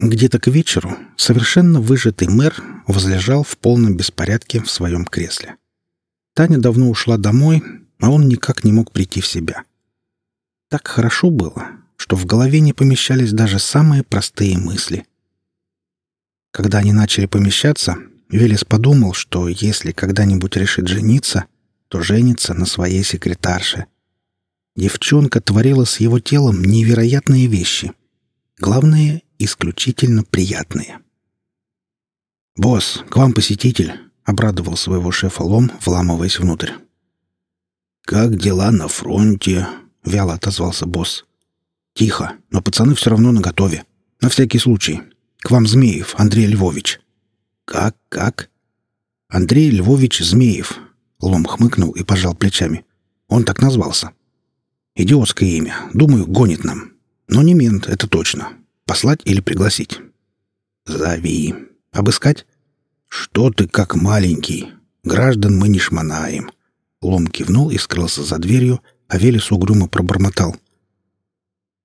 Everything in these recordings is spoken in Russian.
Где-то к вечеру совершенно выжатый мэр возлежал в полном беспорядке в своем кресле. Таня давно ушла домой, а он никак не мог прийти в себя. Так хорошо было, что в голове не помещались даже самые простые мысли. Когда они начали помещаться, Велес подумал, что если когда-нибудь решит жениться, то женится на своей секретарше. Девчонка творила с его телом невероятные вещи. Главное — исключительно приятные. «Босс, к вам посетитель», — обрадовал своего шефа Лом, вламываясь внутрь. «Как дела на фронте?» — вяло отозвался босс. «Тихо, но пацаны все равно наготове. На всякий случай. К вам Змеев, Андрей Львович». «Как, как?» «Андрей Львович Змеев». Лом хмыкнул и пожал плечами. «Он так назвался». «Идиотское имя. Думаю, гонит нам. Но не мент, это точно. Послать или пригласить?» «Зови. Обыскать?» «Что ты как маленький? Граждан мы не шмонаем». Лом кивнул и скрылся за дверью, а Велес угрюмо пробормотал.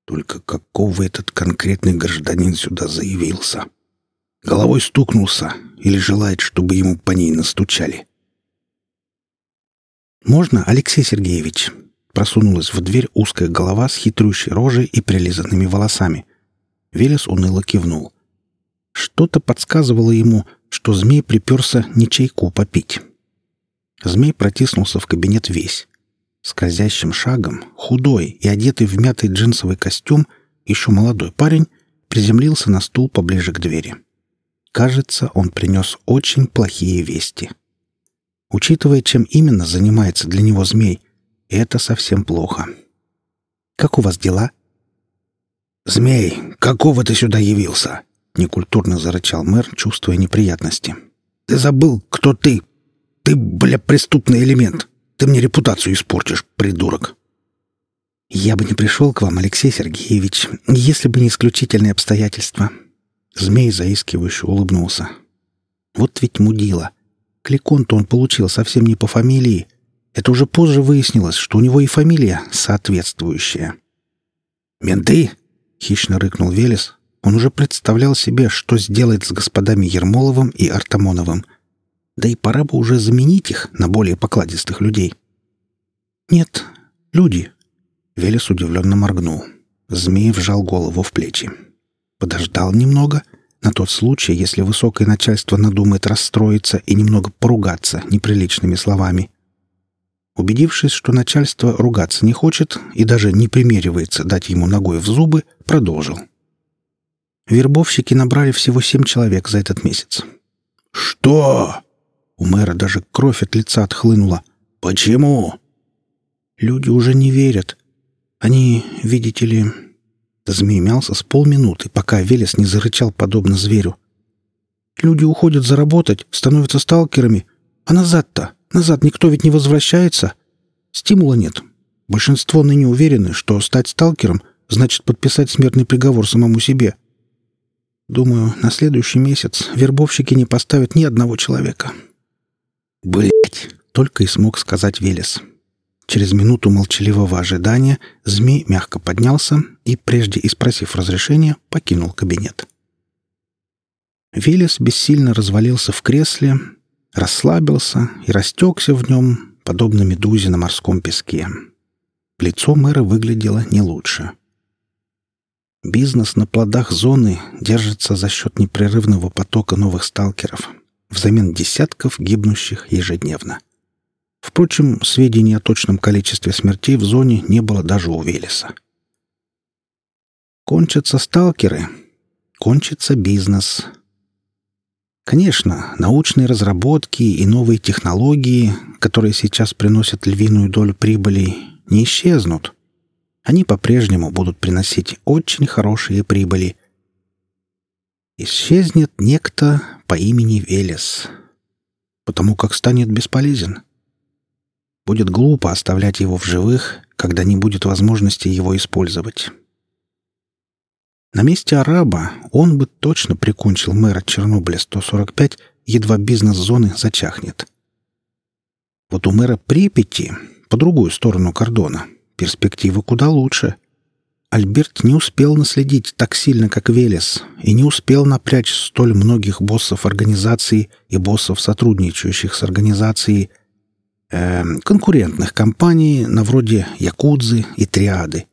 «Только какого этот конкретный гражданин сюда заявился? Головой стукнулся или желает, чтобы ему по ней настучали?» «Можно, Алексей Сергеевич?» Просунулась в дверь узкая голова с хитрющей рожей и прилизанными волосами. Велес уныло кивнул. Что-то подсказывало ему, что змей приперся не чайку попить. Змей протиснулся в кабинет весь. Скользящим шагом, худой и одетый в мятый джинсовый костюм, еще молодой парень приземлился на стул поближе к двери. Кажется, он принес очень плохие вести. Учитывая, чем именно занимается для него змей, это совсем плохо. «Как у вас дела?» «Змей, какого ты сюда явился?» — некультурно зарычал мэр, чувствуя неприятности. «Ты забыл, кто ты? Ты, бля, преступный элемент. Ты мне репутацию испортишь, придурок». «Я бы не пришел к вам, Алексей Сергеевич, если бы не исключительные обстоятельства». Змей заискивающе улыбнулся. «Вот ведь мудила. Кликон-то он получил совсем не по фамилии, это уже позже выяснилось, что у него и фамилия соответствующая. «Менты!» — хищно рыкнул Велес. Он уже представлял себе, что сделает с господами Ермоловым и Артамоновым. Да и пора бы уже заменить их на более покладистых людей. «Нет, люди!» Велес удивленно моргнул. Змей вжал голову в плечи. Подождал немного, на тот случай, если высокое начальство надумает расстроиться и немного поругаться неприличными словами. Убедившись, что начальство ругаться не хочет и даже не примеривается дать ему ногой в зубы, продолжил. Вербовщики набрали всего семь человек за этот месяц. «Что?» У мэра даже кровь от лица отхлынула. «Почему?» «Люди уже не верят. Они, видите ли...» Змей мялся с полминуты, пока Велес не зарычал подобно зверю. «Люди уходят заработать, становятся сталкерами. А назад-то? Назад никто ведь не возвращается. Стимула нет. Большинство ныне уверены, что стать сталкером значит подписать смертный приговор самому себе. Думаю, на следующий месяц вербовщики не поставят ни одного человека. Блять, только и смог сказать Велес. Через минуту молчаливого ожидания змей мягко поднялся и, прежде испросив разрешения, покинул кабинет. Велес бессильно развалился в кресле, расслабился и растекся в нем, подобно медузе на морском песке. Лицо мэра выглядело не лучше. Бизнес на плодах зоны держится за счет непрерывного потока новых сталкеров, взамен десятков гибнущих ежедневно. Впрочем, сведений о точном количестве смертей в зоне не было даже у Велеса. Кончатся сталкеры, кончится бизнес — Конечно, научные разработки и новые технологии, которые сейчас приносят львиную долю прибыли, не исчезнут. Они по-прежнему будут приносить очень хорошие прибыли. Исчезнет некто по имени Велес, потому как станет бесполезен. Будет глупо оставлять его в живых, когда не будет возможности его использовать. На месте араба он бы точно прикончил мэра Чернобыля-145, едва бизнес-зоны зачахнет. Вот у мэра Припяти, по другую сторону кордона, перспективы куда лучше. Альберт не успел наследить так сильно, как Велес, и не успел напрячь столь многих боссов организации и боссов, сотрудничающих с организацией, э, конкурентных компаний на вроде Якудзы и Триады.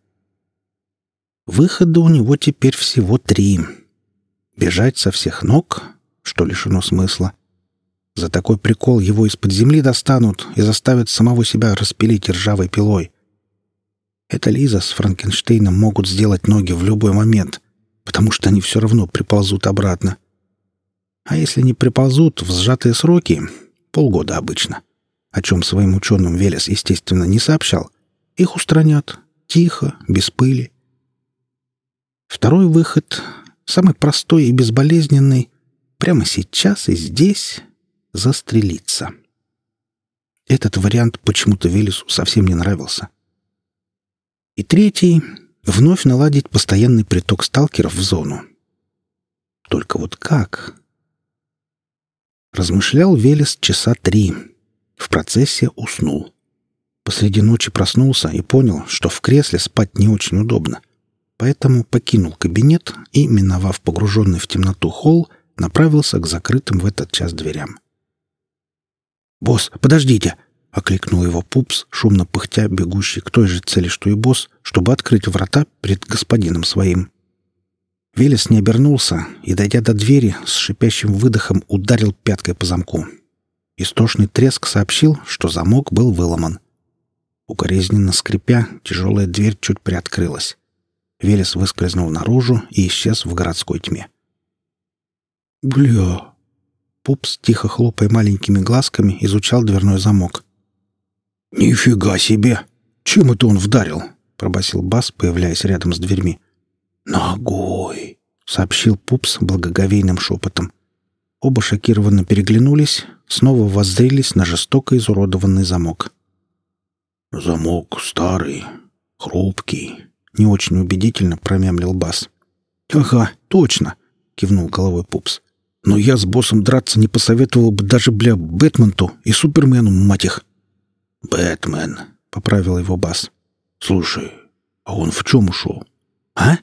Выхода у него теперь всего три. Бежать со всех ног, что лишено смысла. За такой прикол его из-под земли достанут и заставят самого себя распилить ржавой пилой. Это Лиза с Франкенштейном могут сделать ноги в любой момент, потому что они все равно приползут обратно. А если не приползут в сжатые сроки, полгода обычно, о чем своим ученым Велес, естественно, не сообщал, их устранят, тихо, без пыли. Второй выход, самый простой и безболезненный, прямо сейчас и здесь застрелиться. Этот вариант почему-то Велесу совсем не нравился. И третий — вновь наладить постоянный приток сталкеров в зону. Только вот как? Размышлял Велес часа три. В процессе уснул. Посреди ночи проснулся и понял, что в кресле спать не очень удобно. Поэтому покинул кабинет и, миновав погруженный в темноту холл, направился к закрытым в этот час дверям. «Босс, подождите!» — окликнул его пупс, шумно пыхтя, бегущий к той же цели, что и босс, чтобы открыть врата перед господином своим. Велес не обернулся и, дойдя до двери, с шипящим выдохом ударил пяткой по замку. Истошный треск сообщил, что замок был выломан. Укоризненно скрипя, тяжелая дверь чуть приоткрылась. Велес выскользнул наружу и исчез в городской тьме. «Бля!» Пупс, тихо хлопая маленькими глазками, изучал дверной замок. «Нифига себе! Чем это он вдарил?» — пробасил Бас, появляясь рядом с дверьми. «Ногой!» — сообщил Пупс благоговейным шепотом. Оба шокированно переглянулись, снова воззрелись на жестоко изуродованный замок. «Замок старый, хрупкий», — не очень убедительно промямлил Бас. «Ага, точно!» — кивнул головой Пупс. «Но я с боссом драться не посоветовал бы даже, бля, Бэтменту и Супермену, мать их!» «Бэтмен», — поправил его Бас. «Слушай, а он в чем ушел?» «А?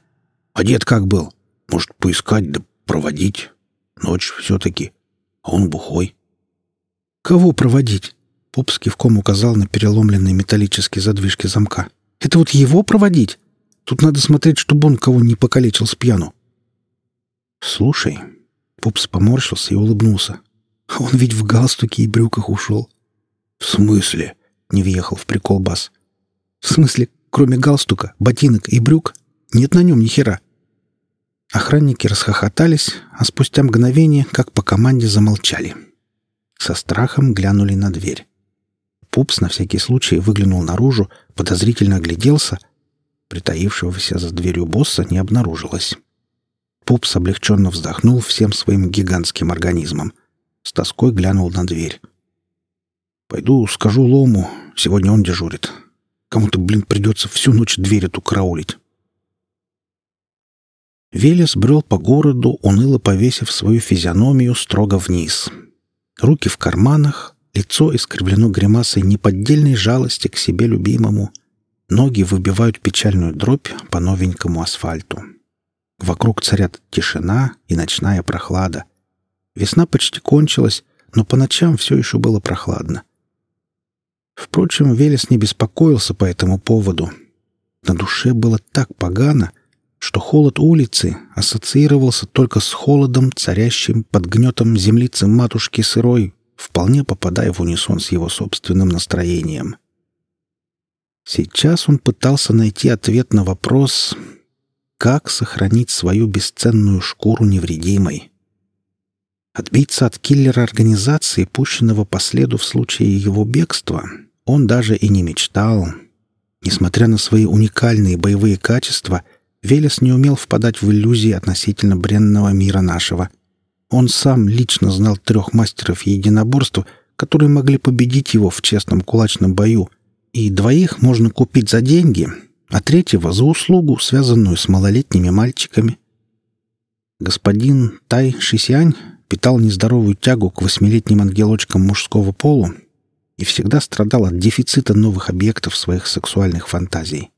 Одет как был? Может, поискать да проводить? Ночь все-таки. А он бухой». «Кого проводить?» Поп с кивком указал на переломленные металлические задвижки замка. «Это вот его проводить? Тут надо смотреть, чтобы он кого не покалечил с пьяну». «Слушай...» Пупс поморщился и улыбнулся. «Он ведь в галстуке и брюках ушел». «В смысле?» — не въехал в прикол Бас. «В смысле, кроме галстука, ботинок и брюк, нет на нем ни хера». Охранники расхохотались, а спустя мгновение, как по команде, замолчали. Со страхом глянули на дверь. Пупс на всякий случай выглянул наружу, подозрительно огляделся. Притаившегося за дверью босса не обнаружилось. Пупс облегченно вздохнул всем своим гигантским организмом. С тоской глянул на дверь. Пойду скажу Лому, сегодня он дежурит. Кому-то, блин, придется всю ночь дверь эту караулить. Велес брел по городу, уныло повесив свою физиономию строго вниз. Руки в карманах, лицо искривлено гримасой неподдельной жалости к себе любимому. Ноги выбивают печальную дробь по новенькому асфальту. Вокруг царят тишина и ночная прохлада. Весна почти кончилась, но по ночам все еще было прохладно. Впрочем, Велес не беспокоился по этому поводу. На душе было так погано, что холод улицы ассоциировался только с холодом, царящим под гнетом землицы матушки сырой, вполне попадая в унисон с его собственным настроением. Сейчас он пытался найти ответ на вопрос, как сохранить свою бесценную шкуру невредимой. Отбиться от киллера организации, пущенного по следу в случае его бегства, он даже и не мечтал. Несмотря на свои уникальные боевые качества, Велес не умел впадать в иллюзии относительно бренного мира нашего. Он сам лично знал трех мастеров единоборства, которые могли победить его в честном кулачном бою, и двоих можно купить за деньги, а третьего — за услугу, связанную с малолетними мальчиками. Господин Тай Шисянь питал нездоровую тягу к восьмилетним ангелочкам мужского пола и всегда страдал от дефицита новых объектов своих сексуальных фантазий.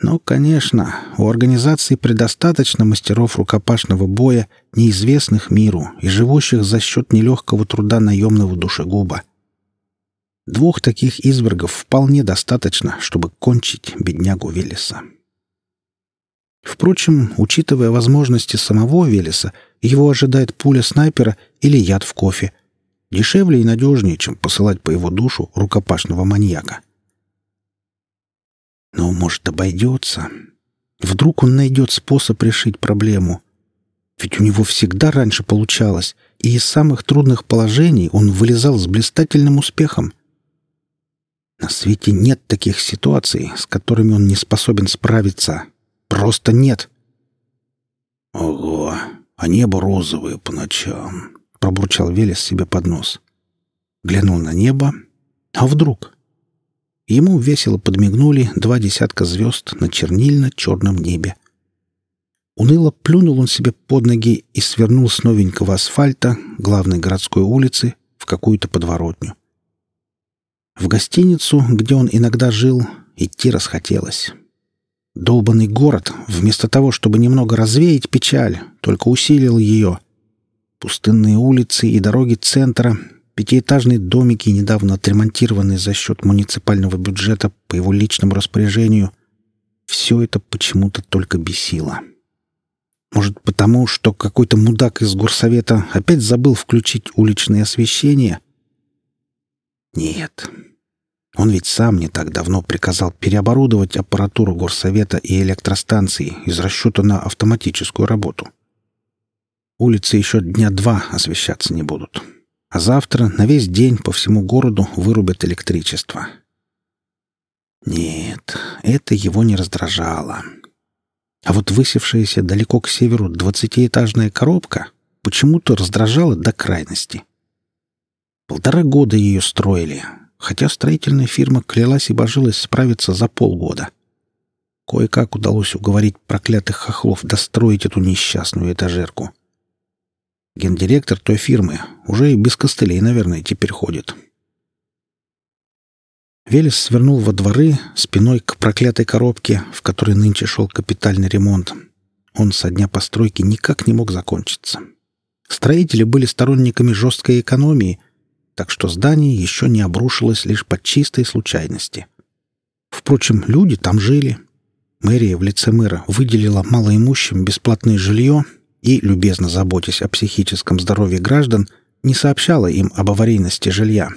Но, конечно, у организации предостаточно мастеров рукопашного боя, неизвестных миру и живущих за счет нелегкого труда наемного душегуба. Двух таких извергов вполне достаточно, чтобы кончить беднягу Велеса. Впрочем, учитывая возможности самого Велеса, его ожидает пуля снайпера или яд в кофе. Дешевле и надежнее, чем посылать по его душу рукопашного маньяка. Но, может, обойдется. Вдруг он найдет способ решить проблему. Ведь у него всегда раньше получалось, и из самых трудных положений он вылезал с блистательным успехом. На свете нет таких ситуаций, с которыми он не способен справиться. Просто нет. «Ого, а небо розовое по ночам», — пробурчал Велес себе под нос. Глянул на небо. А вдруг? Ему весело подмигнули два десятка звезд на чернильно-черном небе. Уныло плюнул он себе под ноги и свернул с новенького асфальта главной городской улицы в какую-то подворотню. В гостиницу, где он иногда жил, идти расхотелось. Долбанный город, вместо того, чтобы немного развеять печаль, только усилил ее. Пустынные улицы и дороги центра Пятиэтажные домики, недавно отремонтированные за счет муниципального бюджета по его личному распоряжению, все это почему-то только бесило. Может, потому, что какой-то мудак из горсовета опять забыл включить уличное освещение? Нет. Он ведь сам не так давно приказал переоборудовать аппаратуру горсовета и электростанции из расчета на автоматическую работу. Улицы еще дня два освещаться не будут а завтра на весь день по всему городу вырубят электричество. Нет, это его не раздражало. А вот высевшаяся далеко к северу двадцатиэтажная коробка почему-то раздражала до крайности. Полтора года ее строили, хотя строительная фирма клялась и божилась справиться за полгода. Кое-как удалось уговорить проклятых хохлов достроить эту несчастную этажерку — Гендиректор той фирмы уже и без костылей, наверное, теперь ходит. Велес свернул во дворы спиной к проклятой коробке, в которой нынче шел капитальный ремонт. Он со дня постройки никак не мог закончиться. Строители были сторонниками жесткой экономии, так что здание еще не обрушилось лишь по чистой случайности. Впрочем, люди там жили. Мэрия в лице мэра выделила малоимущим бесплатное жилье и, любезно заботясь о психическом здоровье граждан, не сообщала им об аварийности жилья.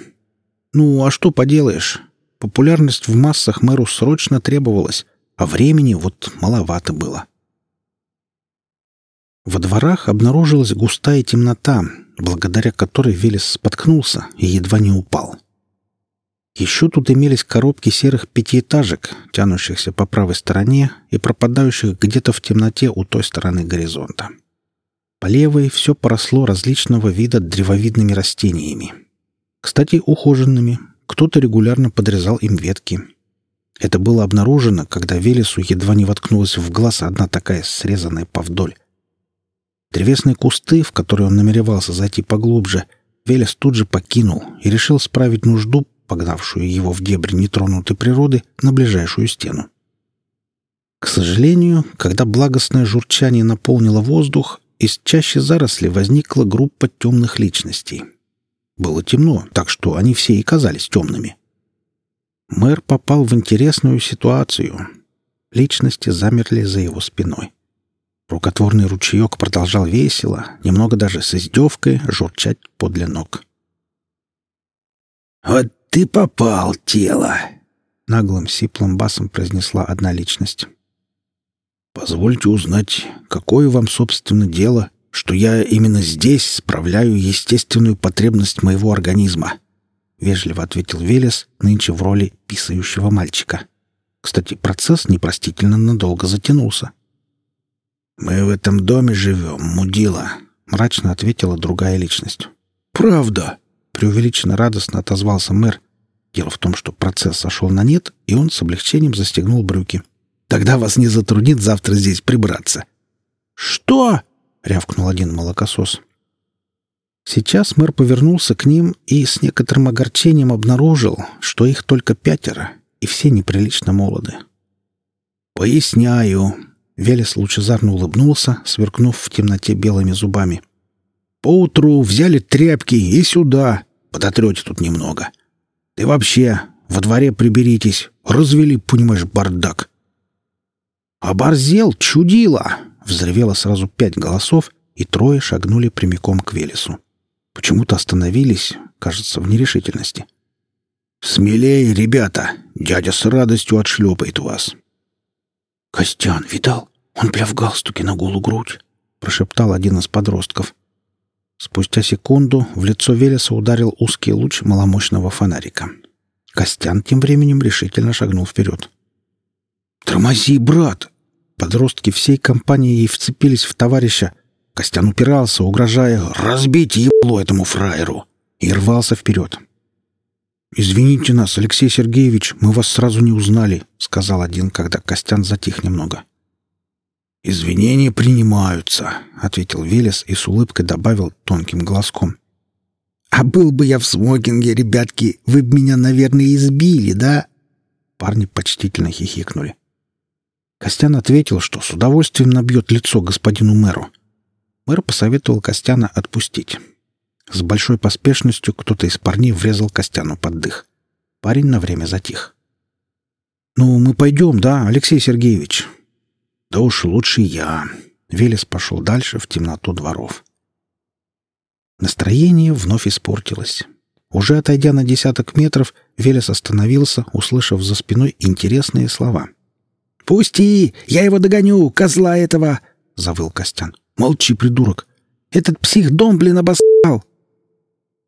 Ну, а что поделаешь? Популярность в массах мэру срочно требовалась, а времени вот маловато было. Во дворах обнаружилась густая темнота, благодаря которой Велес споткнулся и едва не упал. Еще тут имелись коробки серых пятиэтажек, тянущихся по правой стороне и пропадающих где-то в темноте у той стороны горизонта. По левой все поросло различного вида древовидными растениями. Кстати, ухоженными. Кто-то регулярно подрезал им ветки. Это было обнаружено, когда Велесу едва не воткнулась в глаз одна такая срезанная повдоль. Древесные кусты, в которые он намеревался зайти поглубже, Велес тут же покинул и решил справить нужду, погнавшую его в дебри нетронутой природы, на ближайшую стену. К сожалению, когда благостное журчание наполнило воздух, из чаще заросли возникла группа темных личностей. Было темно, так что они все и казались темными. Мэр попал в интересную ситуацию. Личности замерли за его спиной. Рукотворный ручеек продолжал весело, немного даже с издевкой, журчать подле ног. «Вот ты попал, тело!» — наглым сиплым басом произнесла одна личность. Позвольте узнать, какое вам, собственно, дело, что я именно здесь справляю естественную потребность моего организма?» — вежливо ответил Велес, нынче в роли писающего мальчика. Кстати, процесс непростительно надолго затянулся. «Мы в этом доме живем, мудила», — мрачно ответила другая личность. «Правда?» — преувеличенно радостно отозвался мэр. Дело в том, что процесс сошел на нет, и он с облегчением застегнул брюки. Тогда вас не затруднит завтра здесь прибраться». «Что?» — рявкнул один молокосос. Сейчас мэр повернулся к ним и с некоторым огорчением обнаружил, что их только пятеро, и все неприлично молоды. «Поясняю». Велес лучезарно улыбнулся, сверкнув в темноте белыми зубами. «Поутру взяли тряпки и сюда. Подотрете тут немного. Ты вообще во дворе приберитесь. Развели, понимаешь, бардак». «Оборзел, чудило!» — взревело сразу пять голосов, и трое шагнули прямиком к Велесу. Почему-то остановились, кажется, в нерешительности. «Смелее, ребята! Дядя с радостью отшлепает вас!» «Костян, видал? Он бля в галстуке на голую грудь!» — прошептал один из подростков. Спустя секунду в лицо Велеса ударил узкий луч маломощного фонарика. Костян тем временем решительно шагнул вперед. «Тормози, брат!» Подростки всей компанией вцепились в товарища. Костян упирался, угрожая «разбить ебло этому фраеру!» и рвался вперед. «Извините нас, Алексей Сергеевич, мы вас сразу не узнали», — сказал один, когда Костян затих немного. «Извинения принимаются», — ответил Велес и с улыбкой добавил тонким голоском. «А был бы я в смокинге, ребятки, вы бы меня, наверное, избили, да?» Парни почтительно хихикнули. Костян ответил, что с удовольствием набьет лицо господину мэру. Мэр посоветовал Костяна отпустить. С большой поспешностью кто-то из парней врезал Костяну под дых. Парень на время затих. «Ну, мы пойдем, да, Алексей Сергеевич?» «Да уж лучше я». Велес пошел дальше в темноту дворов. Настроение вновь испортилось. Уже отойдя на десяток метров, Велес остановился, услышав за спиной интересные слова. «Пусти! Я его догоню, козла этого!» — завыл Костян. «Молчи, придурок! Этот псих дом, блин, обоссал!»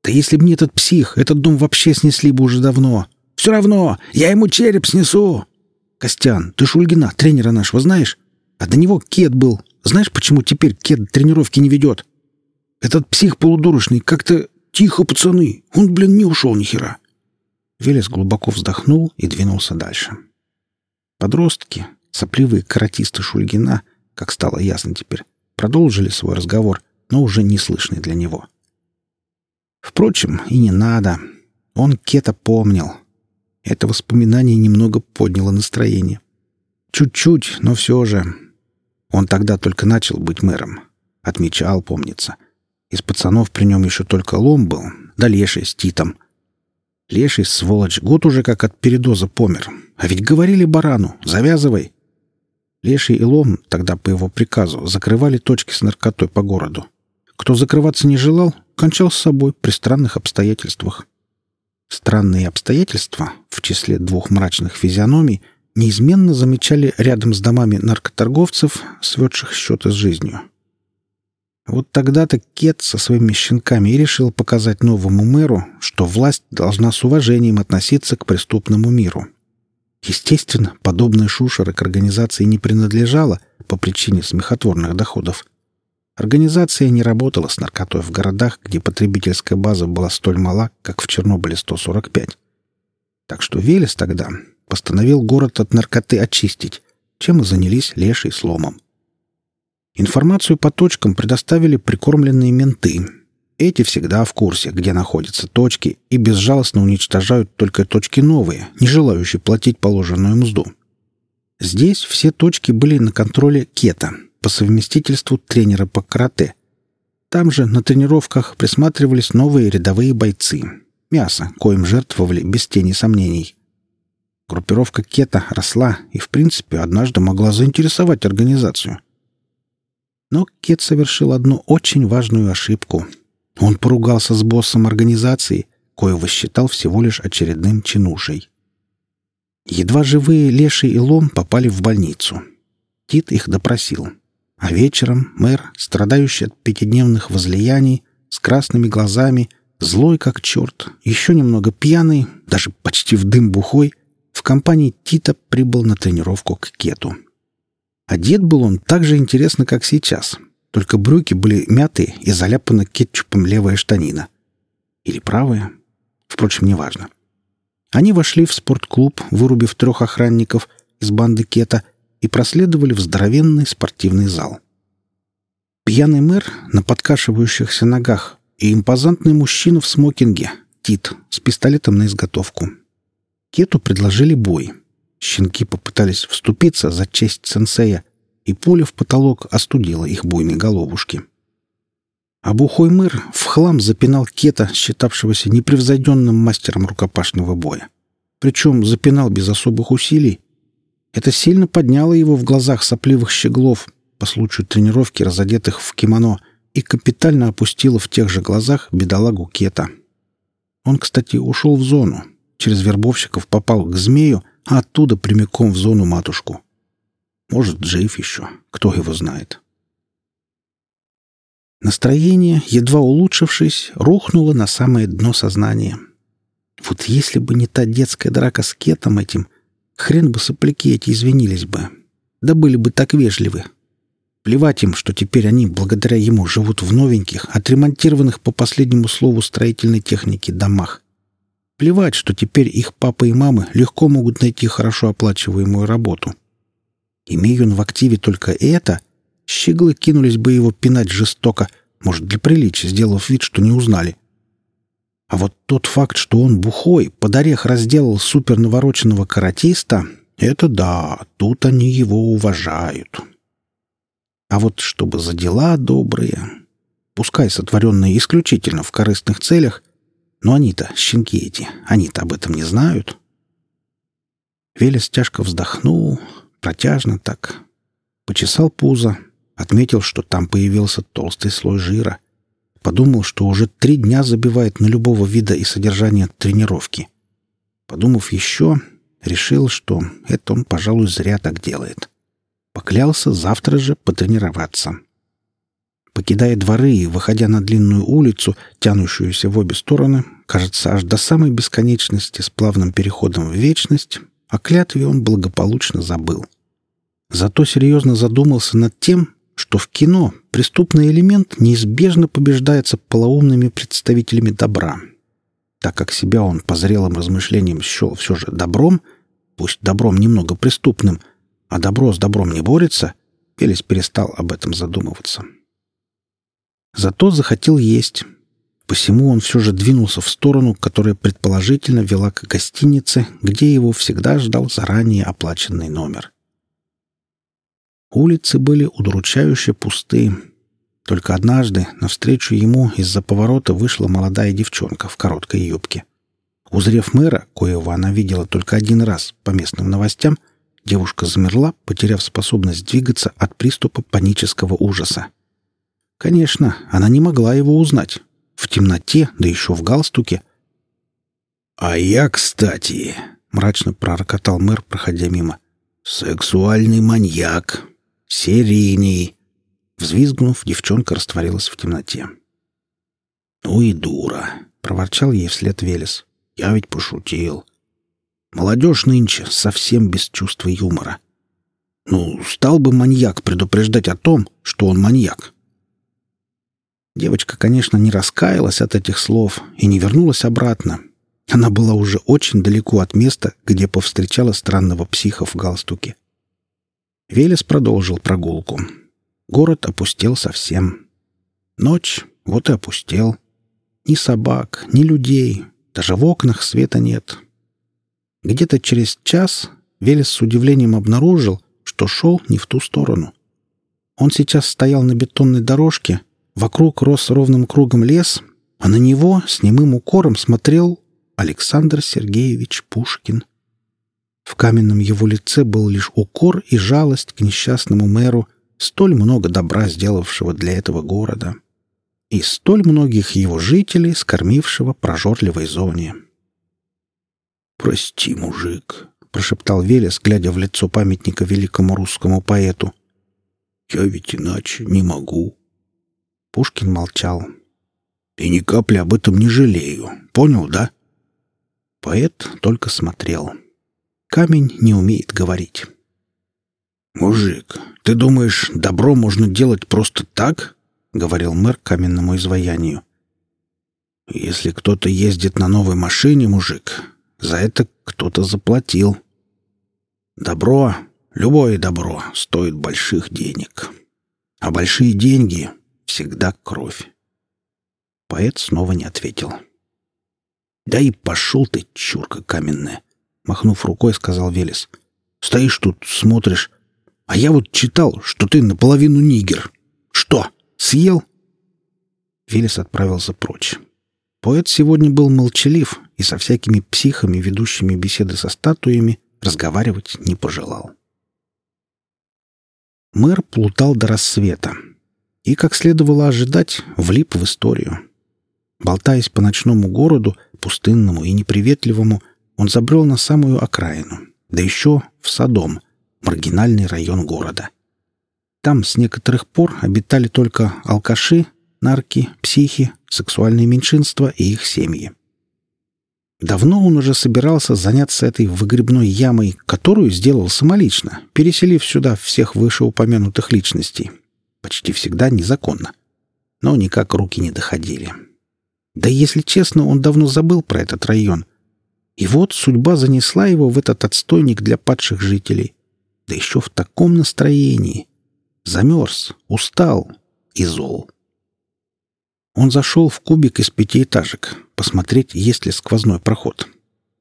Да если б не этот псих, этот дом вообще снесли бы уже давно. Все равно, я ему череп снесу. Костян, ты Шульгина, тренера нашего, знаешь? А до него Кет был. Знаешь, почему теперь Кет тренировки не ведет? Этот псих полудурочный как-то... Тихо, пацаны, он, блин, не ушел ни хера. Велес глубоко вздохнул и двинулся дальше. Подростки, сопливые каратисты Шульгина, как стало ясно теперь, продолжили свой разговор, но уже не слышный для него. — Впрочем, и не надо. Он Кета помнил. Это воспоминание немного подняло настроение. Чуть-чуть, но все же. Он тогда только начал быть мэром. Отмечал, помнится. Из пацанов при нем еще только Лом был, да Леший с Титом. Леший, сволочь, год уже как от передоза помер. А ведь говорили барану, завязывай. Леший и Лом тогда по его приказу закрывали точки с наркотой по городу. Кто закрываться не желал, кончал с собой при странных обстоятельствах. Странные обстоятельства, в числе двух мрачных физиономий, неизменно замечали рядом с домами наркоторговцев, сведших счеты с жизнью. Вот тогда-то Кет со своими щенками и решил показать новому мэру, что власть должна с уважением относиться к преступному миру. Естественно, подобная шушера к организации не принадлежала по причине смехотворных доходов. Организация не работала с наркотой в городах, где потребительская база была столь мала, как в Чернобыле 145. Так что Велес тогда постановил город от наркоты очистить, чем и занялись Лешей с Ломом. Информацию по точкам предоставили прикормленные менты. Эти всегда в курсе, где находятся точки, и безжалостно уничтожают только точки новые, не желающие платить положенную мзду. Здесь все точки были на контроле Кета — по совместительству тренера по карате. Там же на тренировках присматривались новые рядовые бойцы. Мясо, коим жертвовали без тени сомнений. Группировка Кета росла и, в принципе, однажды могла заинтересовать организацию. Но Кет совершил одну очень важную ошибку. Он поругался с боссом организации, коего считал всего лишь очередным чинушей. Едва живые Леший и Лом попали в больницу. Тит их допросил. А вечером мэр, страдающий от пятидневных возлияний, с красными глазами, злой как черт, еще немного пьяный, даже почти в дым бухой, в компании Тита прибыл на тренировку к Кету. Одет был он так же интересно, как сейчас, только брюки были мятые и заляпаны кетчупом левая штанина. Или правая. Впрочем, неважно. Они вошли в спортклуб, вырубив трех охранников из банды Кета — и проследовали в здоровенный спортивный зал. Пьяный мэр на подкашивающихся ногах и импозантный мужчина в смокинге, Тит, с пистолетом на изготовку. Кету предложили бой. Щенки попытались вступиться за честь сенсея, и пуля в потолок остудила их буйные головушки. А бухой мыр в хлам запинал Кета, считавшегося непревзойденным мастером рукопашного боя. Причем запинал без особых усилий. Это сильно подняло его в глазах сопливых щеглов по случаю тренировки, разодетых в кимоно, и капитально опустило в тех же глазах бедолагу Кета. Он, кстати, ушел в зону. Через вербовщиков попал к змею, а оттуда прямиком в зону матушку. Может, жив еще, кто его знает. Настроение, едва улучшившись, рухнуло на самое дно сознания. Вот если бы не та детская драка с кетом этим, хрен бы сопляки эти извинились бы. Да были бы так вежливы. Плевать им, что теперь они, благодаря ему, живут в новеньких, отремонтированных по последнему слову строительной техники домах. Плевать, что теперь их папа и мамы легко могут найти хорошо оплачиваемую работу. Имея он в активе только это, щеглы кинулись бы его пинать жестоко, может, для приличия, сделав вид, что не узнали. А вот тот факт, что он бухой, под орех разделал супернавороченного каратиста, это да, тут они его уважают. А вот чтобы за дела добрые, пускай сотворенные исключительно в корыстных целях, но они-то, щенки эти, они-то об этом не знают. Велес тяжко вздохнул, протяжно так. Почесал пузо, отметил, что там появился толстый слой жира. Подумал, что уже три дня забивает на любого вида и содержания тренировки. Подумав еще, решил, что это он, пожалуй, зря так делает. Поклялся завтра же потренироваться. Покидая дворы и выходя на длинную улицу, тянущуюся в обе стороны, кажется, аж до самой бесконечности с плавным переходом в вечность, о клятве он благополучно забыл. Зато серьезно задумался над тем, что в кино преступный элемент неизбежно побеждается полоумными представителями добра. Так как себя он по зрелым размышлениям счел все же добром, пусть добром немного преступным, а добро с добром не борется, Велес перестал об этом задумываться. Зато захотел есть. Посему он все же двинулся в сторону, которая предположительно вела к гостинице, где его всегда ждал заранее оплаченный номер. Улицы были удручающе пусты. Только однажды навстречу ему из-за поворота вышла молодая девчонка в короткой юбке. Узрев мэра, коего она видела только один раз по местным новостям, девушка замерла, потеряв способность двигаться от приступа панического ужаса. Конечно, она не могла его узнать. В темноте, да еще в галстуке. «А я, кстати», — мрачно пророкотал мэр, проходя мимо, — «сексуальный маньяк, серийный». Взвизгнув, девчонка растворилась в темноте. «Ну и дура», — проворчал ей вслед Велес. «Я ведь пошутил. Молодежь нынче совсем без чувства юмора. Ну, стал бы маньяк предупреждать о том, что он маньяк. Девочка, конечно, не раскаялась от этих слов и не вернулась обратно. Она была уже очень далеко от места, где повстречала странного психа в галстуке. Велес продолжил прогулку. Город опустел совсем. Ночь, вот и опустел. Ни собак, ни людей, даже в окнах света нет. Где-то через час Велес с удивлением обнаружил, что шел не в ту сторону. Он сейчас стоял на бетонной дорожке, Вокруг рос ровным кругом лес, а на него с немым укором смотрел Александр Сергеевич Пушкин. В каменном его лице был лишь укор и жалость к несчастному мэру, столь много добра сделавшего для этого города, и столь многих его жителей, скормившего прожорливой зоне. «Прости, мужик», — прошептал Велес, глядя в лицо памятника великому русскому поэту. «Я ведь иначе не могу». Пушкин молчал. «И ни капли об этом не жалею. Понял, да?» Поэт только смотрел. Камень не умеет говорить. «Мужик, ты думаешь, добро можно делать просто так?» — говорил мэр каменному изваянию. «Если кто-то ездит на новой машине, мужик, за это кто-то заплатил. Добро, любое добро, стоит больших денег. А большие деньги всегда кровь. Поэт снова не ответил. «Да и пошел ты, чурка каменная!» — махнув рукой, сказал Велес. Стоишь тут, смотришь. А я вот читал, что ты наполовину нигер. Что, съел?» Велес отправился прочь. Поэт сегодня был молчалив и со всякими психами, ведущими беседы со статуями, разговаривать не пожелал. Мэр плутал до рассвета и, как следовало ожидать, влип в историю. Болтаясь по ночному городу, пустынному и неприветливому, он забрел на самую окраину, да еще в Содом, маргинальный район города. Там с некоторых пор обитали только алкаши, нарки, психи, сексуальные меньшинства и их семьи. Давно он уже собирался заняться этой выгребной ямой, которую сделал самолично, переселив сюда всех вышеупомянутых личностей. Почти всегда незаконно. Но никак руки не доходили. Да если честно, он давно забыл про этот район. И вот судьба занесла его в этот отстойник для падших жителей. Да еще в таком настроении. Замерз, устал и зол. Он зашел в кубик из пятиэтажек, посмотреть, есть ли сквозной проход.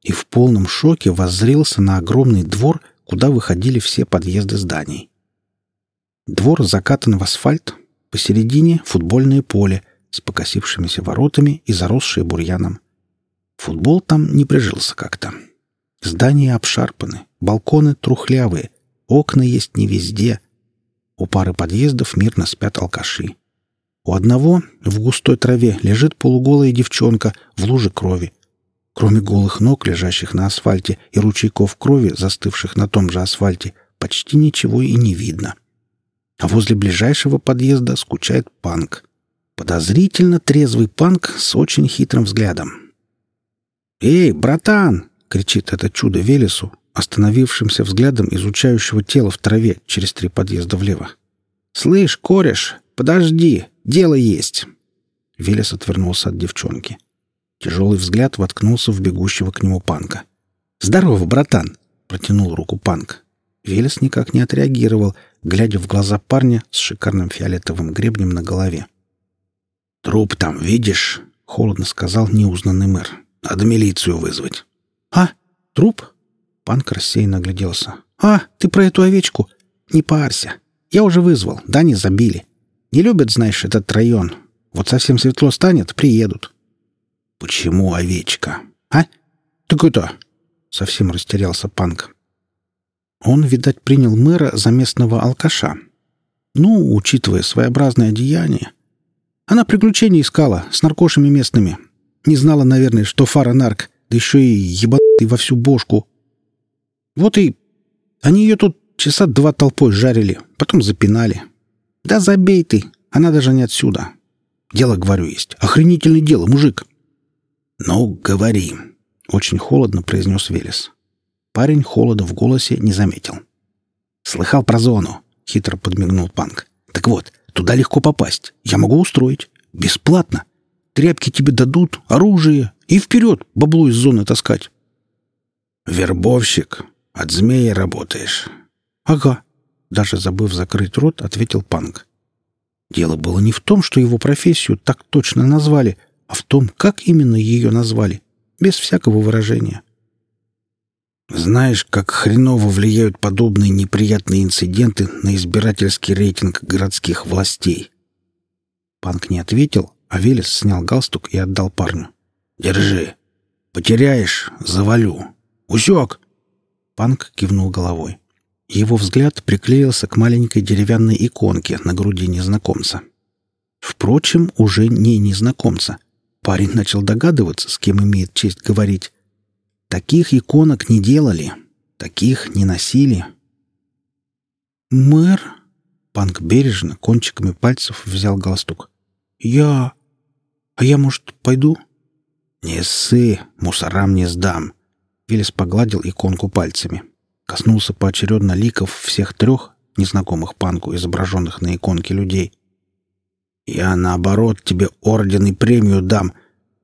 И в полном шоке воззрелся на огромный двор, куда выходили все подъезды зданий. Двор закатан в асфальт, посередине футбольное поле с покосившимися воротами и заросшее бурьяном. Футбол там не прижился как-то. Здания обшарпаны, балконы трухлявые, окна есть не везде. У пары подъездов мирно спят алкаши. У одного в густой траве лежит полуголая девчонка в луже крови. Кроме голых ног, лежащих на асфальте, и ручейков крови, застывших на том же асфальте, почти ничего и не видно. А возле ближайшего подъезда скучает панк. Подозрительно трезвый панк с очень хитрым взглядом. «Эй, братан!» — кричит это чудо Велесу, остановившимся взглядом изучающего тело в траве через три подъезда влево. «Слышь, кореш, подожди, Дело есть!» Велес отвернулся от девчонки. Тяжелый взгляд воткнулся в бегущего к нему панка. «Здорово, братан!» — протянул руку панк. Велес никак не отреагировал, глядя в глаза парня с шикарным фиолетовым гребнем на голове. «Труп там, видишь?» — холодно сказал неузнанный мэр. «Надо милицию вызвать». «А? Труп?» Панк рассеянно огляделся. «А, ты про эту овечку? Не парься. Я уже вызвал. Да не забили. Не любят, знаешь, этот район. Вот совсем светло станет, приедут. Почему овечка? А? Так это... Совсем растерялся Панк. Он, видать, принял мэра за местного алкаша. Ну, учитывая своеобразное одеяние. Она приключений искала с наркошами местными. Не знала, наверное, что Фара нарк, да еще и ебанутый во всю бошку. Вот и они ее тут часа два толпой жарили, потом запинали. «Да забей ты! Она даже не отсюда!» «Дело, говорю, есть. Охренительное дело, мужик!» «Ну, говори!» — очень холодно произнес Велес. Парень холода в голосе не заметил. «Слыхал про зону?» — хитро подмигнул Панк. «Так вот, туда легко попасть. Я могу устроить. Бесплатно. Тряпки тебе дадут, оружие. И вперед бабло из зоны таскать». «Вербовщик. От змея работаешь». «Ага. Даже забыв закрыть рот, ответил Панк. Дело было не в том, что его профессию так точно назвали, а в том, как именно ее назвали, без всякого выражения. Знаешь, как хреново влияют подобные неприятные инциденты на избирательский рейтинг городских властей? Панк не ответил, а Велес снял галстук и отдал парню. «Держи. Потеряешь — завалю. Усек!» Панк кивнул головой. Его взгляд приклеился к маленькой деревянной иконке на груди незнакомца. Впрочем, уже не незнакомца. Парень начал догадываться, с кем имеет честь говорить. Таких иконок не делали, таких не носили. «Мэр?» Панк бережно, кончиками пальцев взял галстук. «Я... А я, может, пойду?» «Не ссы, мусорам не сдам!» Виллис погладил иконку пальцами коснулся поочередно ликов всех трех, незнакомых панку, изображенных на иконке людей. «Я, наоборот, тебе орден и премию дам,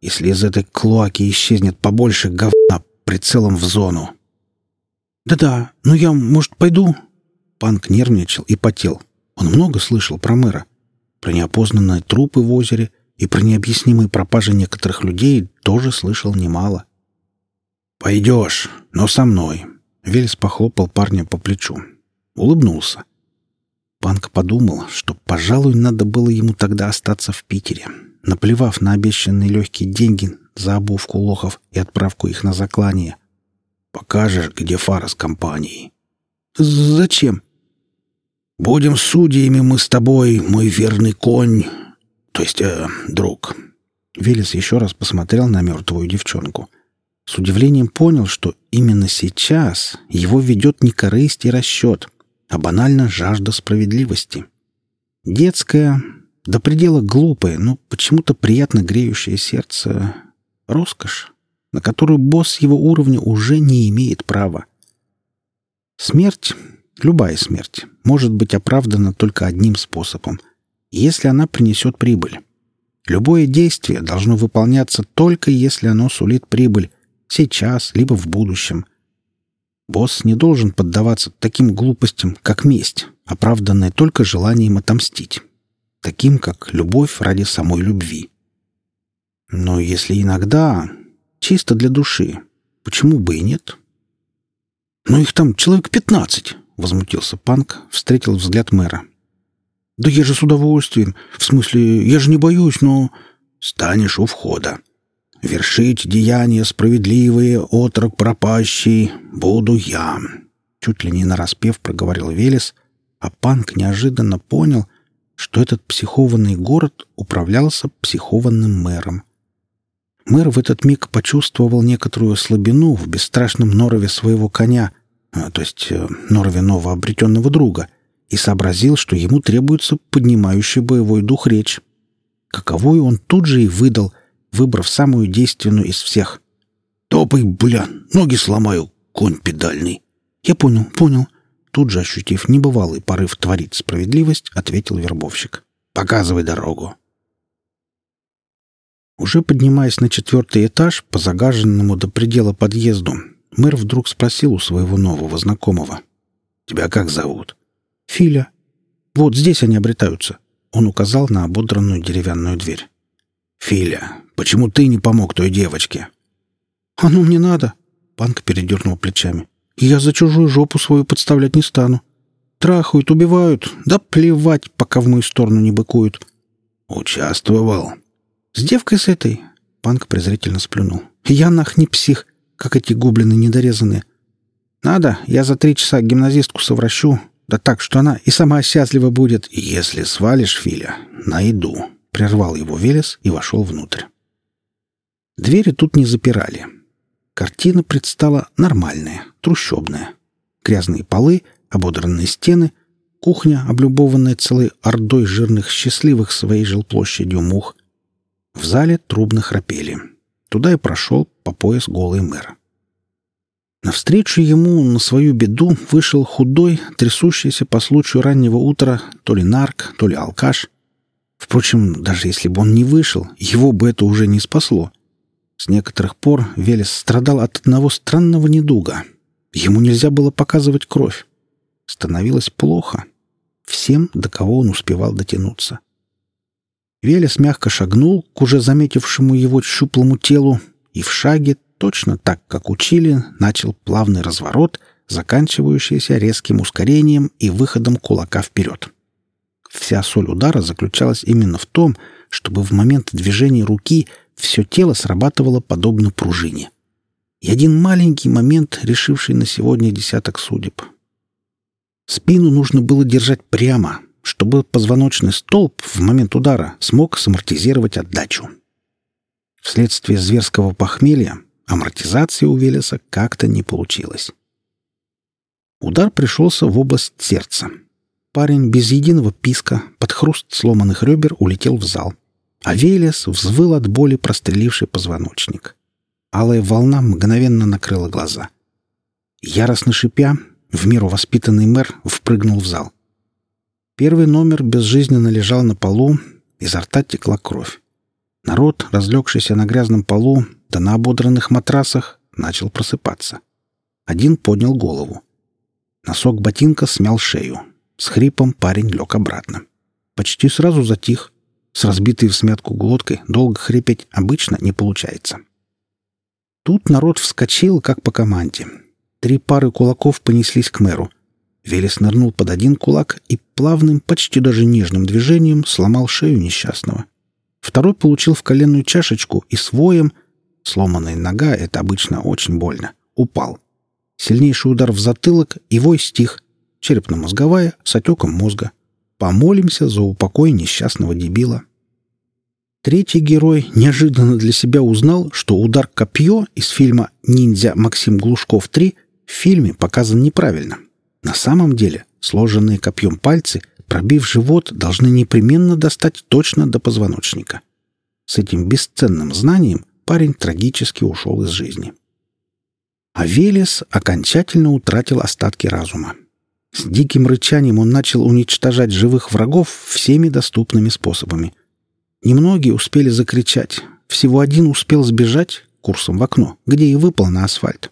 если из этой клоаки исчезнет побольше говна прицелом в зону». «Да-да, ну я, может, пойду?» Панк нервничал и потел. Он много слышал про мэра. Про неопознанные трупы в озере и про необъяснимые пропажи некоторых людей тоже слышал немало. «Пойдешь, но со мной. Велес похлопал парня по плечу. Улыбнулся. Панк подумал, что, пожалуй, надо было ему тогда остаться в Питере, наплевав на обещанные легкие деньги за обувку лохов и отправку их на заклание. «Покажешь, где фара с компанией». «Зачем?» «Будем судьями мы с тобой, мой верный конь, то есть э, друг». Велес еще раз посмотрел на мертвую девчонку. С удивлением понял, что именно сейчас его ведет не корысть и расчет, а банально жажда справедливости. Детская, до предела глупая, но почему-то приятно греющее сердце роскошь, на которую босс его уровня уже не имеет права. Смерть, любая смерть, может быть оправдана только одним способом, если она принесет прибыль. Любое действие должно выполняться только если оно сулит прибыль сейчас либо в будущем. Босс не должен поддаваться таким глупостям, как месть, оправданная только желанием отомстить, таким как любовь ради самой любви. Но если иногда, чисто для души, почему бы и нет? «Ну их там человек пятнадцать!» — возмутился Панк, встретил взгляд мэра. «Да я же с удовольствием. В смысле, я же не боюсь, но...» «Станешь у входа. Вершить деяния справедливые, отрок пропащий, буду я». Чуть ли не нараспев проговорил Велес, а Панк неожиданно понял, что этот психованный город управлялся психованным мэром. Мэр в этот миг почувствовал некоторую слабину в бесстрашном норове своего коня, а, то есть э, норове новообретенного друга, и сообразил, что ему требуется поднимающий боевой дух речь. Каковую он тут же и выдал, выбрав самую действенную из всех. «Топай, бля, ноги сломаю, конь педальный». «Я понял, понял», тут же ощутив небывалый порыв творить справедливость, ответил вербовщик. «Показывай дорогу». Уже поднимаясь на четвертый этаж по загаженному до предела подъезду, мэр вдруг спросил у своего нового знакомого. «Тебя как зовут?» «Филя. Вот здесь они обретаются». Он указал на ободранную деревянную дверь. «Филя, почему ты не помог той девочке?» «А ну мне надо!» Панк передернул плечами. «Я за чужую жопу свою подставлять не стану. Трахают, убивают. Да плевать, пока в мою сторону не быкуют». «Участвовал», «С девкой с этой?» Панк презрительно сплюнул. «Я нах не псих, как эти гоблины недорезанные. Надо, я за три часа гимназистку совращу, да так, что она и сама счастлива будет. Если свалишь, Филя, найду». Прервал его Велес и вошел внутрь. Двери тут не запирали. Картина предстала нормальная, трущобная. Грязные полы, ободранные стены, кухня, облюбованная целой ордой жирных счастливых своей жилплощадью мух — в зале трубно храпели. Туда и прошел по пояс голый мэр. Навстречу ему на свою беду вышел худой, трясущийся по случаю раннего утра то ли нарк, то ли алкаш. Впрочем, даже если бы он не вышел, его бы это уже не спасло. С некоторых пор Велес страдал от одного странного недуга. Ему нельзя было показывать кровь. Становилось плохо. Всем, до кого он успевал дотянуться. Велес мягко шагнул к уже заметившему его щуплому телу и в шаге, точно так, как учили, начал плавный разворот, заканчивающийся резким ускорением и выходом кулака вперед. Вся соль удара заключалась именно в том, чтобы в момент движения руки все тело срабатывало подобно пружине. И один маленький момент, решивший на сегодня десяток судеб. Спину нужно было держать прямо, чтобы позвоночный столб в момент удара смог самортизировать отдачу. Вследствие зверского похмелья амортизация у Велеса как-то не получилась. Удар пришелся в область сердца. Парень без единого писка под хруст сломанных ребер улетел в зал, а Велес взвыл от боли, простреливший позвоночник. Алая волна мгновенно накрыла глаза. Яростно шипя, в меру воспитанный мэр впрыгнул в зал. Первый номер безжизненно лежал на полу, изо рта текла кровь. Народ, разлегшийся на грязном полу, да на ободранных матрасах, начал просыпаться. Один поднял голову. Носок ботинка смял шею. С хрипом парень лег обратно. Почти сразу затих. С разбитой в смятку глоткой долго хрипеть обычно не получается. Тут народ вскочил, как по команде. Три пары кулаков понеслись к мэру. Велес нырнул под один кулак и плавным, почти даже нежным движением сломал шею несчастного. Второй получил в коленную чашечку и своем, сломанная нога — это обычно очень больно, упал. Сильнейший удар в затылок, и вой стих, черепно-мозговая, с отеком мозга. Помолимся за упокой несчастного дебила. Третий герой неожиданно для себя узнал, что удар копье из фильма «Ниндзя Максим Глушков 3» в фильме показан неправильно. На самом деле сложенные копьем пальцы, пробив живот, должны непременно достать точно до позвоночника. С этим бесценным знанием парень трагически ушел из жизни. А Велес окончательно утратил остатки разума. С диким рычанием он начал уничтожать живых врагов всеми доступными способами. Немногие успели закричать. Всего один успел сбежать курсом в окно, где и выпал на асфальт.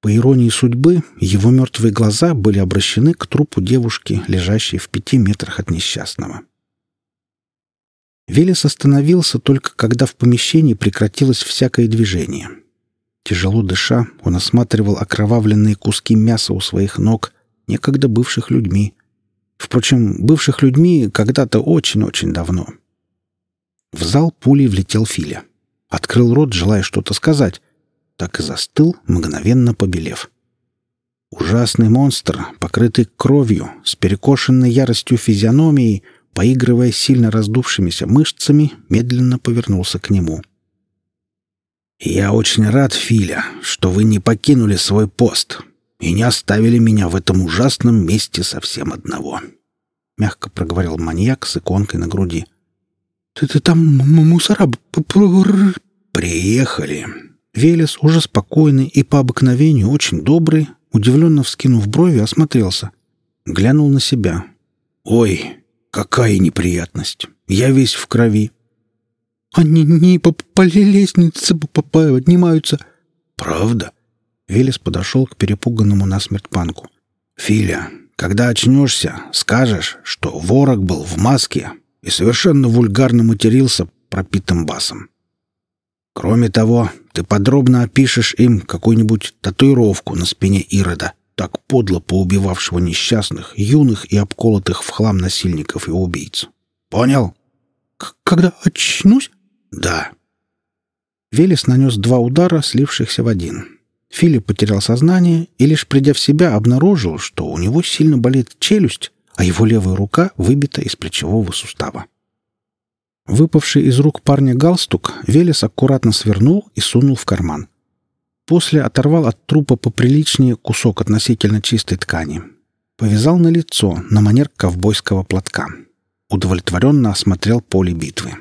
По иронии судьбы, его мертвые глаза были обращены к трупу девушки, лежащей в пяти метрах от несчастного. Велес остановился только когда в помещении прекратилось всякое движение. Тяжело дыша, он осматривал окровавленные куски мяса у своих ног, некогда бывших людьми. Впрочем, бывших людьми когда-то очень-очень давно. В зал пулей влетел Филя. Открыл рот, желая что-то сказать, так и застыл, мгновенно побелев. Ужасный монстр, покрытый кровью, с перекошенной яростью физиономией, поигрывая сильно раздувшимися мышцами, медленно повернулся к нему. «Я очень рад, Филя, что вы не покинули свой пост и не оставили меня в этом ужасном месте совсем одного», — мягко проговорил маньяк с иконкой на груди. «Ты, ты там мусора...» «Приехали», Велес, уже спокойный и по обыкновению очень добрый, удивленно вскинув брови, осмотрелся. Глянул на себя. «Ой, какая неприятность! Я весь в крови!» «Они не по, по лестнице поднимаются!» «Правда?» Велес подошел к перепуганному насмерть панку. «Филя, когда очнешься, скажешь, что ворог был в маске и совершенно вульгарно матерился пропитым басом. Кроме того, ты подробно опишешь им какую-нибудь татуировку на спине Ирода, так подло поубивавшего несчастных, юных и обколотых в хлам насильников и убийц. Понял? К когда очнусь? Да. Велес нанес два удара, слившихся в один. Филипп потерял сознание и, лишь придя в себя, обнаружил, что у него сильно болит челюсть, а его левая рука выбита из плечевого сустава. Выпавший из рук парня галстук Велес аккуратно свернул и сунул в карман. После оторвал от трупа поприличнее кусок относительно чистой ткани. Повязал на лицо на манер ковбойского платка. Удовлетворенно осмотрел поле битвы.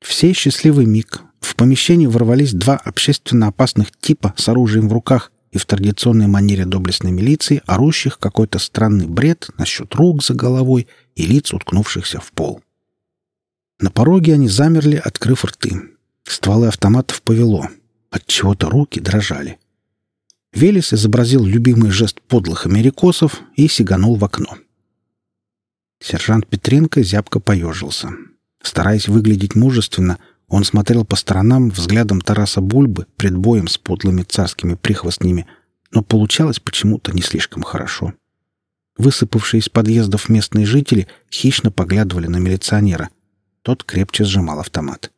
В сей счастливый миг в помещение ворвались два общественно опасных типа с оружием в руках и в традиционной манере доблестной милиции, орущих какой-то странный бред насчет рук за головой и лиц, уткнувшихся в пол. На пороге они замерли, открыв рты. Стволы автоматов повело. От чего-то руки дрожали. Велес изобразил любимый жест подлых америкосов и сиганул в окно. Сержант Петренко зябко поежился. Стараясь выглядеть мужественно, он смотрел по сторонам взглядом Тараса Бульбы пред боем с подлыми царскими прихвостнями, но получалось почему-то не слишком хорошо. Высыпавшие из подъездов местные жители хищно поглядывали на милиционера — тот крепче сжимал автомат.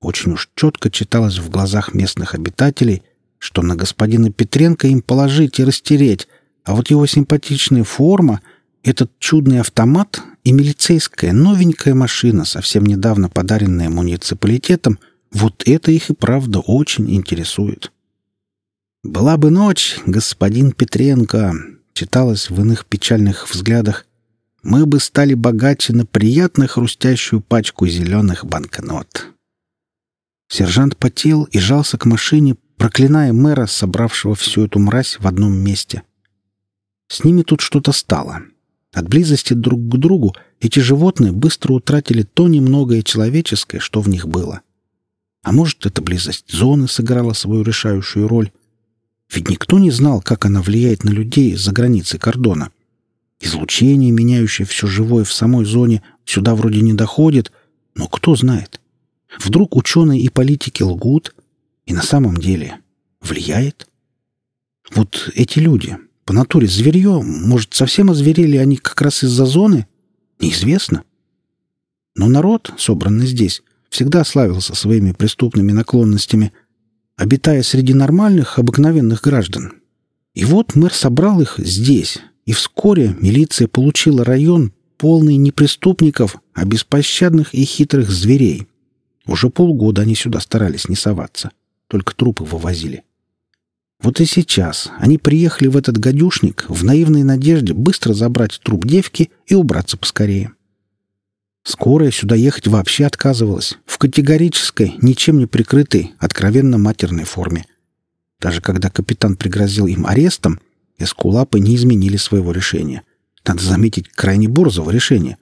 Очень уж четко читалось в глазах местных обитателей, что на господина Петренко им положить и растереть, а вот его симпатичная форма, этот чудный автомат и милицейская новенькая машина, совсем недавно подаренная муниципалитетом, вот это их и правда очень интересует. «Была бы ночь, господин Петренко», читалось в иных печальных взглядах, мы бы стали богаче на приятно хрустящую пачку зеленых банкнот. Сержант потел и жался к машине, проклиная мэра, собравшего всю эту мразь в одном месте. С ними тут что-то стало. От близости друг к другу эти животные быстро утратили то немногое человеческое, что в них было. А может, эта близость зоны сыграла свою решающую роль? Ведь никто не знал, как она влияет на людей за границей кордона — Излучение, меняющее все живое в самой зоне, сюда вроде не доходит, но кто знает. Вдруг ученые и политики лгут, и на самом деле влияет? Вот эти люди, по натуре зверье, может, совсем озверели они как раз из-за зоны? Неизвестно. Но народ, собранный здесь, всегда славился своими преступными наклонностями, обитая среди нормальных, обыкновенных граждан. И вот мэр собрал их здесь, и вскоре милиция получила район, полный не преступников, а беспощадных и хитрых зверей. Уже полгода они сюда старались не соваться, только трупы вывозили. Вот и сейчас они приехали в этот гадюшник в наивной надежде быстро забрать труп девки и убраться поскорее. Скорая сюда ехать вообще отказывалась, в категорической, ничем не прикрытой, откровенно матерной форме. Даже когда капитан пригрозил им арестом, эскулапы не изменили своего решения. Надо заметить, крайне борзого решения,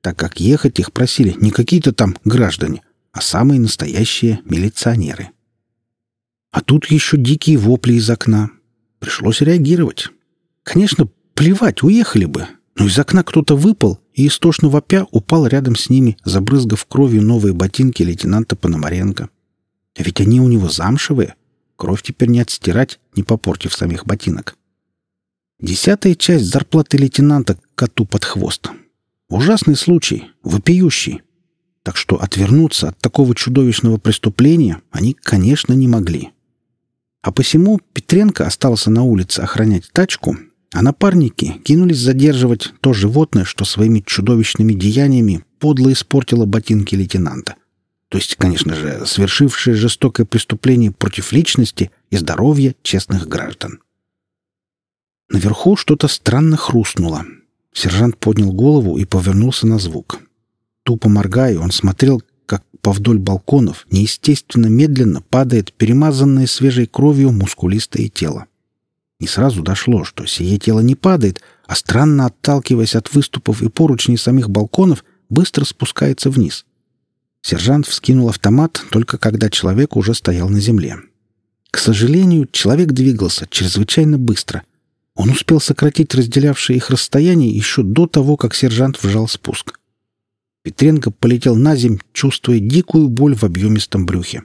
так как ехать их просили не какие-то там граждане, а самые настоящие милиционеры. А тут еще дикие вопли из окна. Пришлось реагировать. Конечно, плевать, уехали бы. Но из окна кто-то выпал и, истошно вопя, упал рядом с ними, забрызгав кровью новые ботинки лейтенанта Пономаренко. А ведь они у него замшевые. Кровь теперь не отстирать, не попортив самих ботинок. Десятая часть зарплаты лейтенанта коту под хвост. Ужасный случай, вопиющий. Так что отвернуться от такого чудовищного преступления они, конечно, не могли. А посему Петренко остался на улице охранять тачку, а напарники кинулись задерживать то животное, что своими чудовищными деяниями подло испортило ботинки лейтенанта. То есть, конечно же, совершившее жестокое преступление против личности и здоровья честных граждан. Наверху что-то странно хрустнуло. Сержант поднял голову и повернулся на звук. Тупо моргая, он смотрел, повдоль балконов неестественно медленно падает перемазанное свежей кровью мускулистое тело. Не сразу дошло, что сие тело не падает, а странно отталкиваясь от выступов и поручней самих балконов, быстро спускается вниз. Сержант вскинул автомат только когда человек уже стоял на земле. К сожалению, человек двигался чрезвычайно быстро. Он успел сократить разделявшее их расстояние еще до того, как сержант вжал спуск. Петренко полетел на земь, чувствуя дикую боль в объемистом брюхе.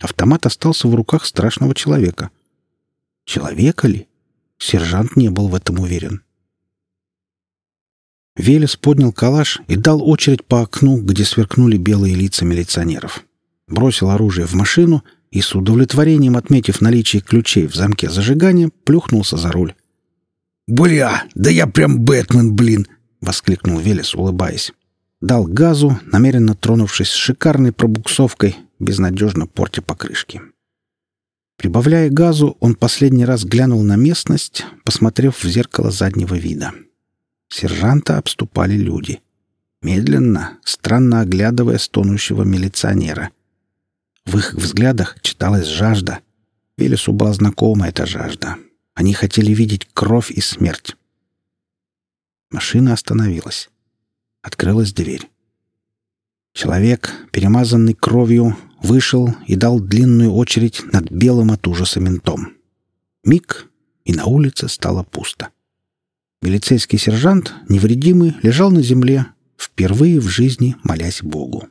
Автомат остался в руках страшного человека. Человека ли? Сержант не был в этом уверен. Велес поднял калаш и дал очередь по окну, где сверкнули белые лица милиционеров. Бросил оружие в машину и, с удовлетворением отметив наличие ключей в замке зажигания, плюхнулся за руль. «Бля, да я прям Бэтмен, блин!» — воскликнул Велес, улыбаясь дал газу, намеренно тронувшись с шикарной пробуксовкой, безнадежно портя покрышки. Прибавляя газу, он последний раз глянул на местность, посмотрев в зеркало заднего вида. Сержанта обступали люди. Медленно, странно оглядывая стонущего милиционера. В их взглядах читалась жажда. Велесу была знакома эта жажда. Они хотели видеть кровь и смерть. Машина остановилась. Открылась дверь. Человек, перемазанный кровью, вышел и дал длинную очередь над белым от ужаса ментом. Миг, и на улице стало пусто. Милицейский сержант, невредимый, лежал на земле, впервые в жизни молясь Богу.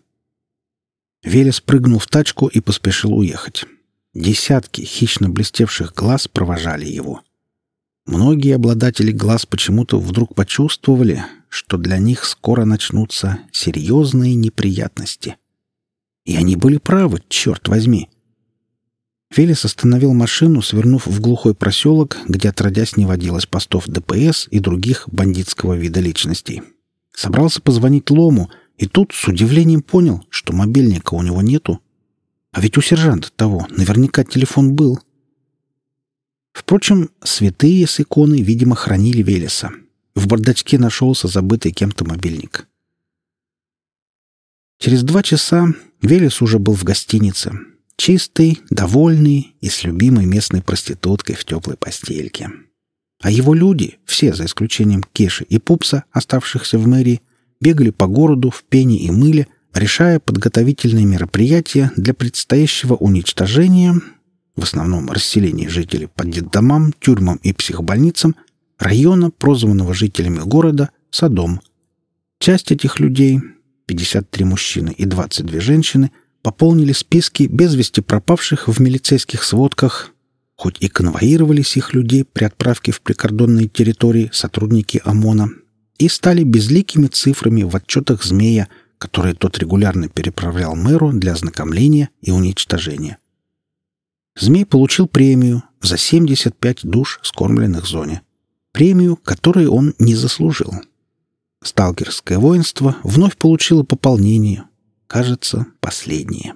Велес прыгнул в тачку и поспешил уехать. Десятки хищно блестевших глаз провожали его. Многие обладатели глаз почему-то вдруг почувствовали, что для них скоро начнутся серьезные неприятности. И они были правы, черт возьми. Фелис остановил машину, свернув в глухой проселок, где отродясь не водилось постов ДПС и других бандитского вида личностей. Собрался позвонить Лому, и тут с удивлением понял, что мобильника у него нету. А ведь у сержанта того наверняка телефон был. Впрочем, святые с иконой, видимо, хранили Велеса. В бардачке нашелся забытый кем-то мобильник. Через два часа Велес уже был в гостинице. Чистый, довольный и с любимой местной проституткой в теплой постельке. А его люди, все за исключением Кеши и Пупса, оставшихся в мэрии, бегали по городу в пене и мыле, решая подготовительные мероприятия для предстоящего уничтожения, в основном расселения жителей по детдомам, тюрьмам и психбольницам – района, прозванного жителями города Садом. Часть этих людей, 53 мужчины и 22 женщины, пополнили списки без вести пропавших в милицейских сводках хоть и конвоировались их людей при отправке в прикордонные территории сотрудники ОМОНа, и стали безликими цифрами в отчетах «Змея», которые тот регулярно переправлял мэру для ознакомления и уничтожения. Змей получил премию за 75 душ, скормленных в зоне. Премию, которую он не заслужил. Сталкерское воинство вновь получило пополнение. Кажется, последнее.